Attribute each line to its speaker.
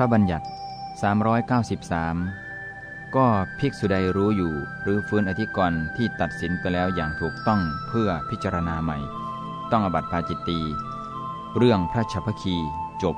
Speaker 1: ระบัญญัติ 393 ก็ภิกษุใดรู้อยู่ หรือฟื้นอธิกรณ์ที่ตัดสินไปแล้วอย่างถูกต้องเพื่อพิจารณาใหม่ ต้องอบัติปาจิตตี เรื่องพระชัพพคีจบ